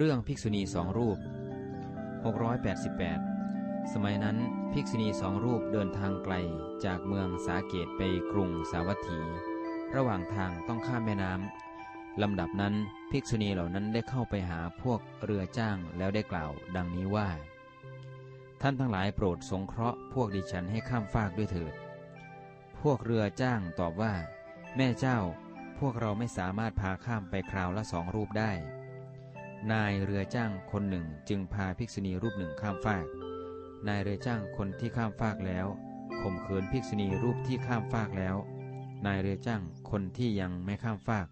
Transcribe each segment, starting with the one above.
เรื่องภิกษุณีสองรูป 688 สมัยนั้นภิกษุณีสองรูปเดินทางไกลจากเมืองสาเกตไปกรุงสาวัตถี ระหว่างทางต้องข้ามแม่น้ำลำดับนั้นภิกษุณีเหล่านั้นได้เข้าไปหาพวกเรือจ้างแล้วได้กล่าว ดังนี้ว่า ท่านทั้งหลายโปรดสงเคราะห์พวกดิฉันให้ข้ามฟากด้วยเถิด พวกเรือจ้างตอบว่า แม่เจ้า พวกเราไม่สามารถพาข้ามไปคราวละสองรูปได้ นายเรือจ้างคนหนึ่งจึงพาภิกษุณีรูปหนึ่งข้ามฟาก นายเรือจ้างคนที่ข้ามฟากแล้วข่มขืนภิกษุณีรูปที่ข้ามฟากแล้ว นายเรือจ้างคนที่ยังไม่ข้ามฟาก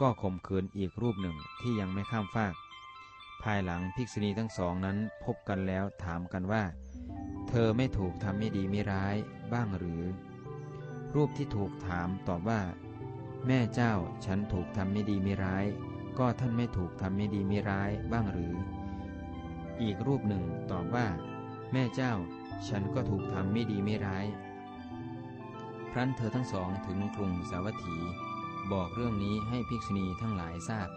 ก็ข่มขืนอีกรูปหนึ่งที่ยังไม่ข้ามฟาก ภายหลังภิกษุณีทั้งสองนั้นพบกันแล้วถามกันว่า เธอไม่ถูกทำไม่ดีไม่ร้ายบ้างหรือ รูปที่ถูกถามตอบว่า แม่เจ้าฉันถูกทำไม่ดีไม่ร้าย ก็ท่านไม่ถูกทำไม่ดีไม่ร้ายบ้างหรือ อีกรูปหนึ่งตอบว่า แม่เจ้า ฉันก็ถูกทำไม่ดีไม่ร้าย ครั้นเธอทั้งสองถึงกรุงสาวัตถี บอกเรื่องนี้ให้ภิกษุณีทั้งหลายทราบ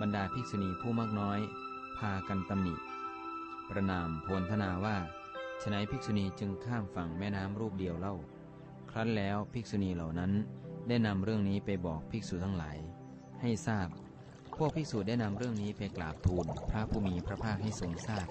บรรดาภิกษุณีผู้มากน้อย พากันตำหนิ ประนามโพลธนาว่าฉนัยภิกษุณีจึงข้ามฝั่งแม่น้ำรูปเดียวเล่า ครั้นแล้วภิกษุณีเหล่านั้นได้นำเรื่องนี้ไปบอกภิกษุทั้งหลาย ให้ทราบ พวกภิกษุได้นำเรื่องนี้ไปกราบทูลพระผู้มีพระภาคให้ทรงทราบ